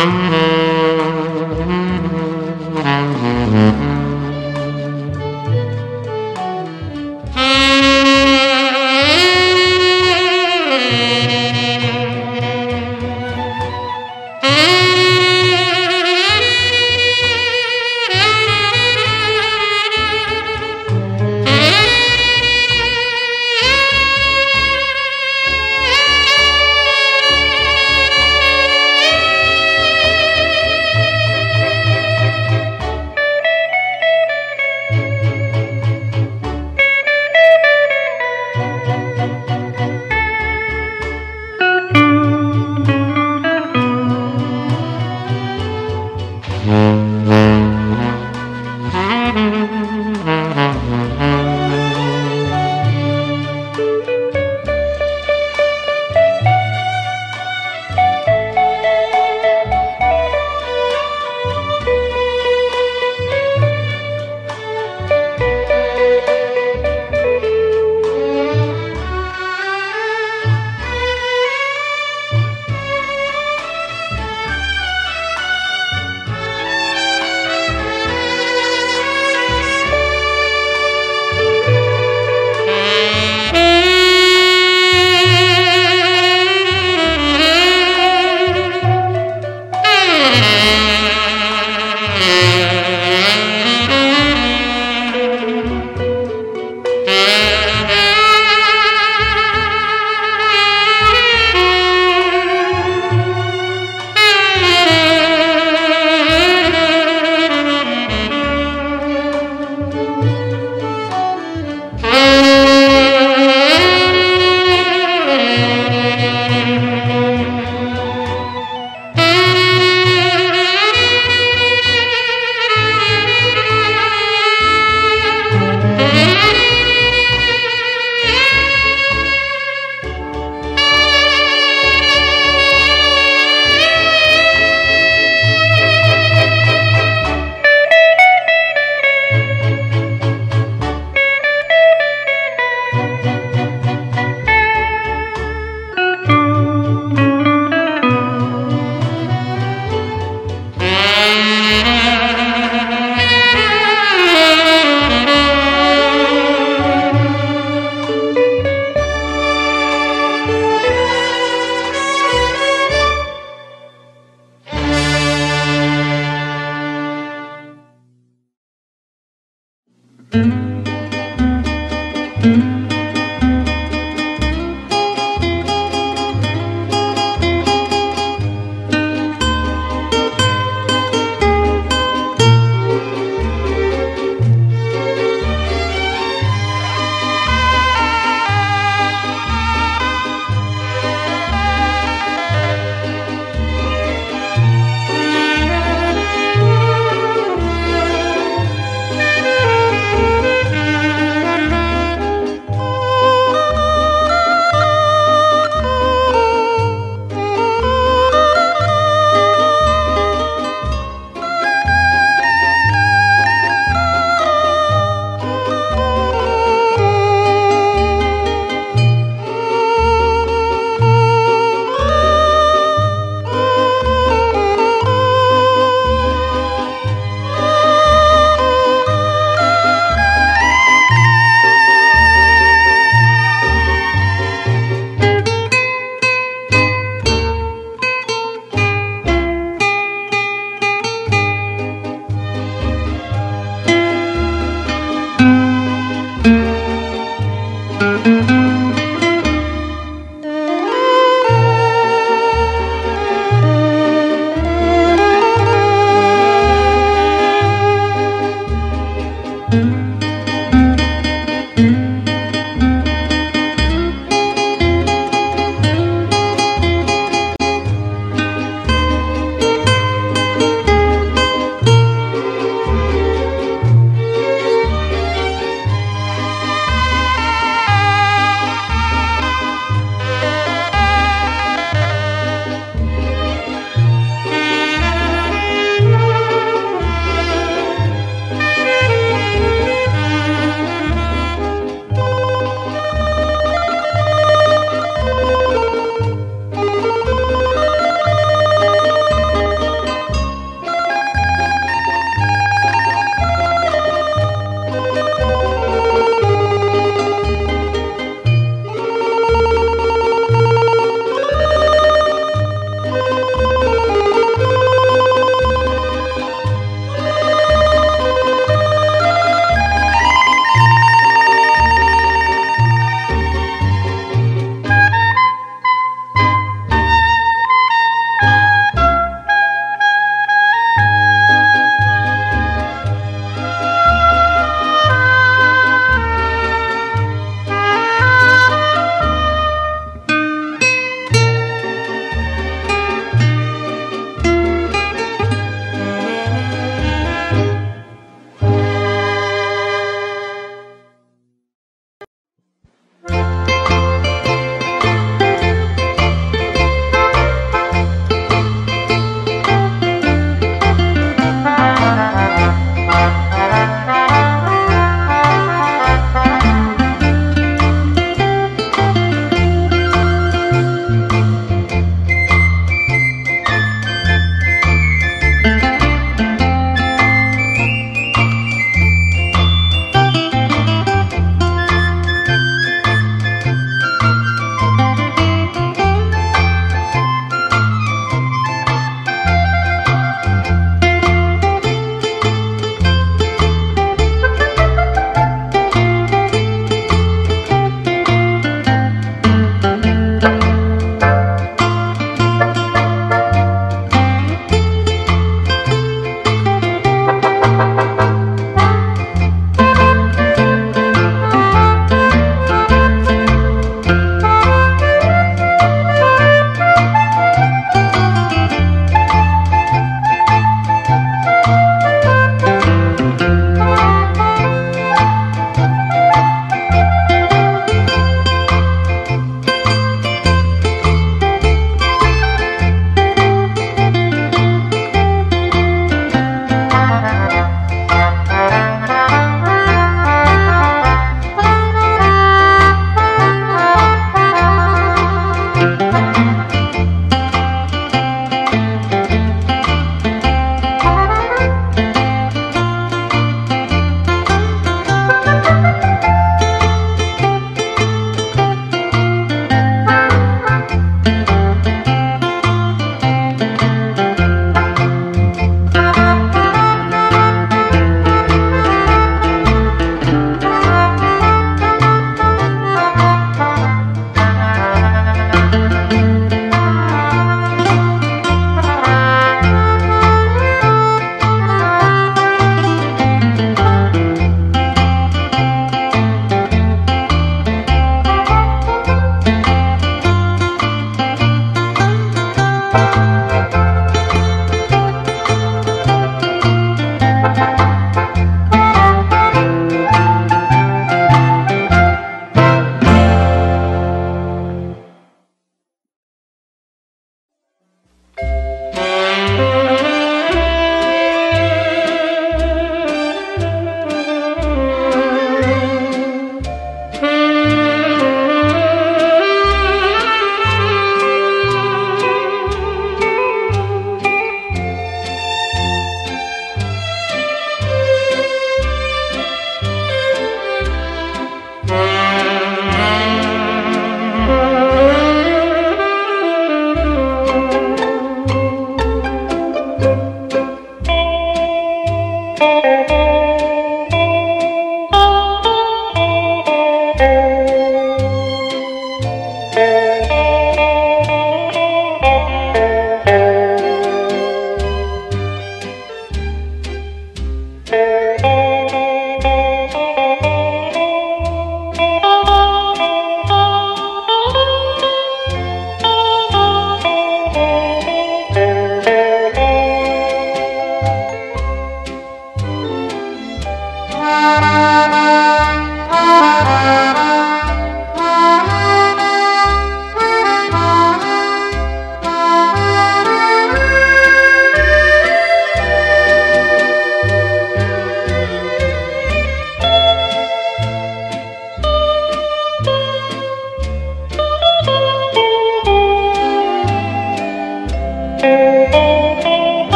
Mm-hmm.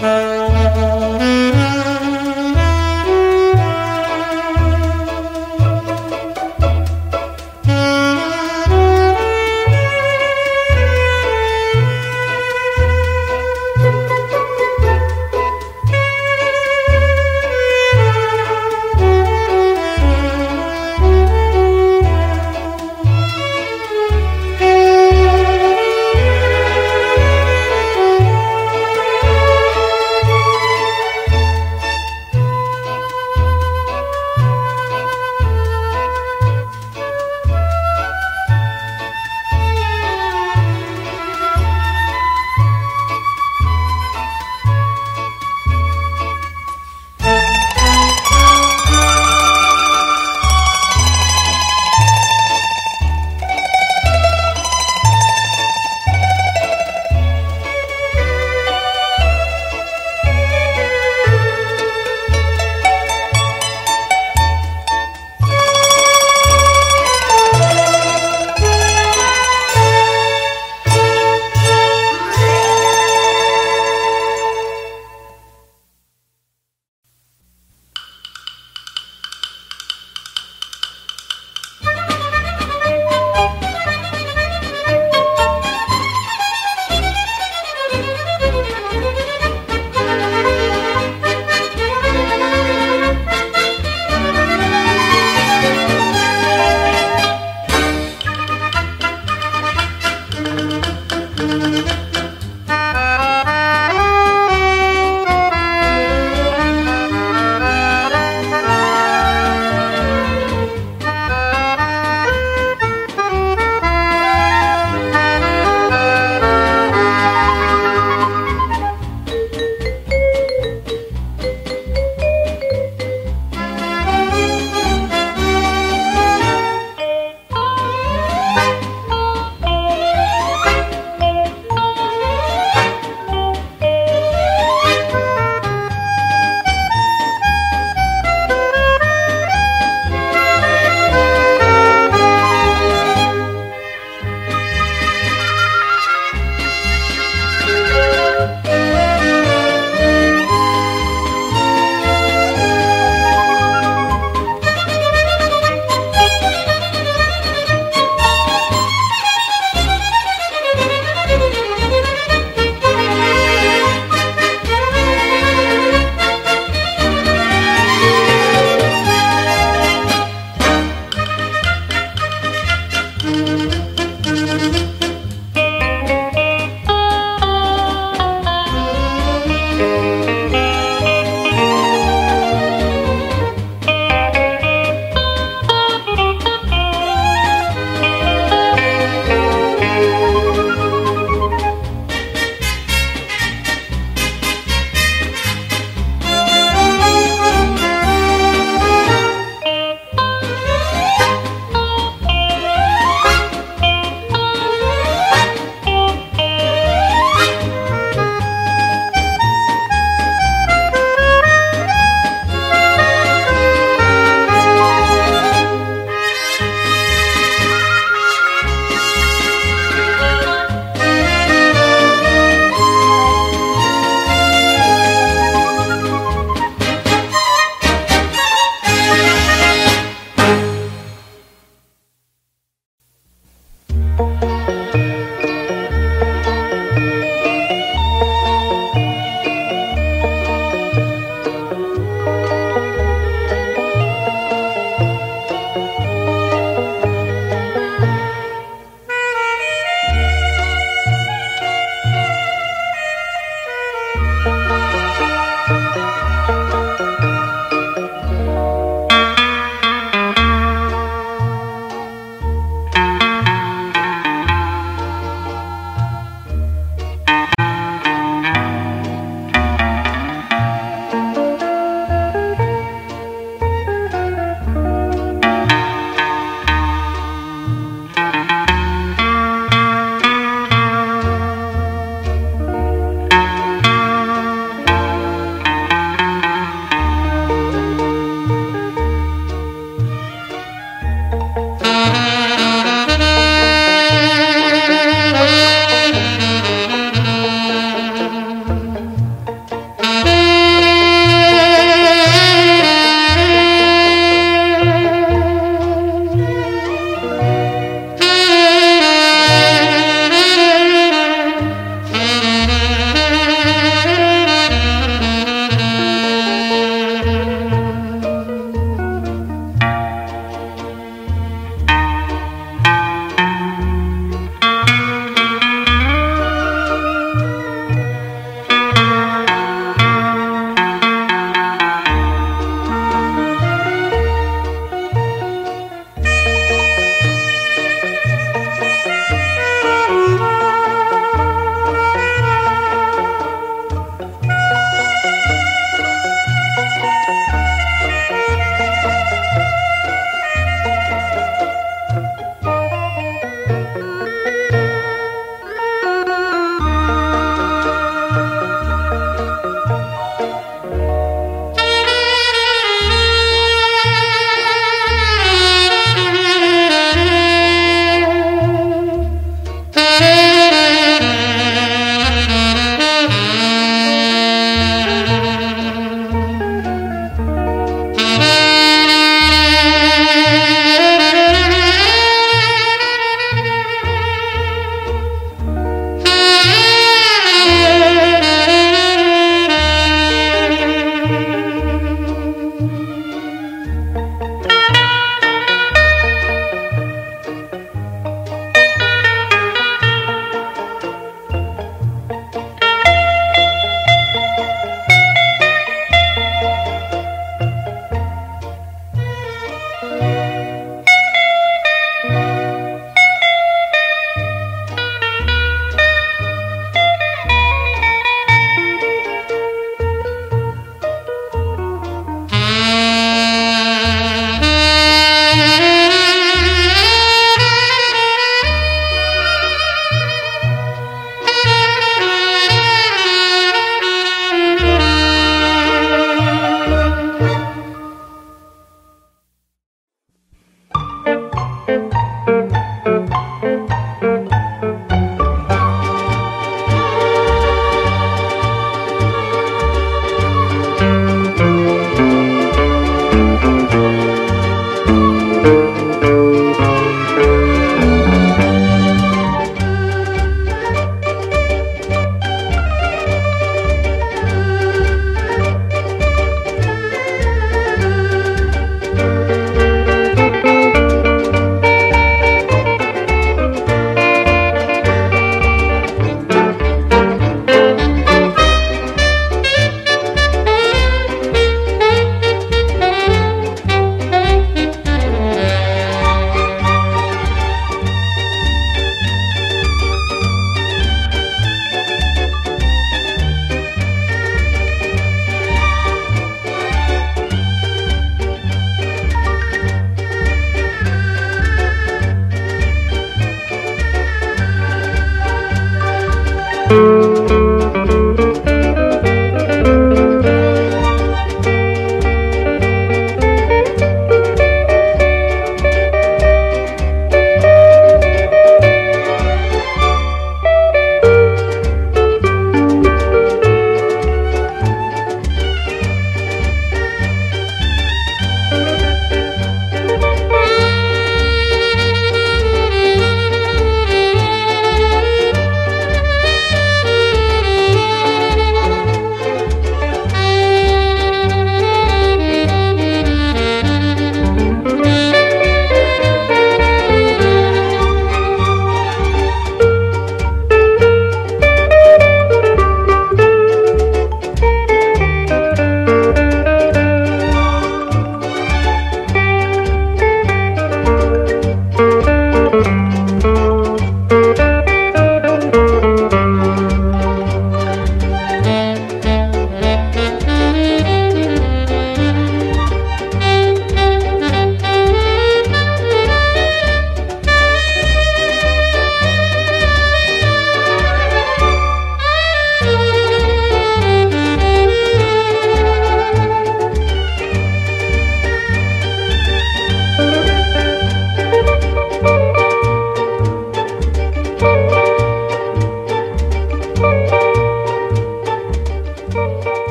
Uh...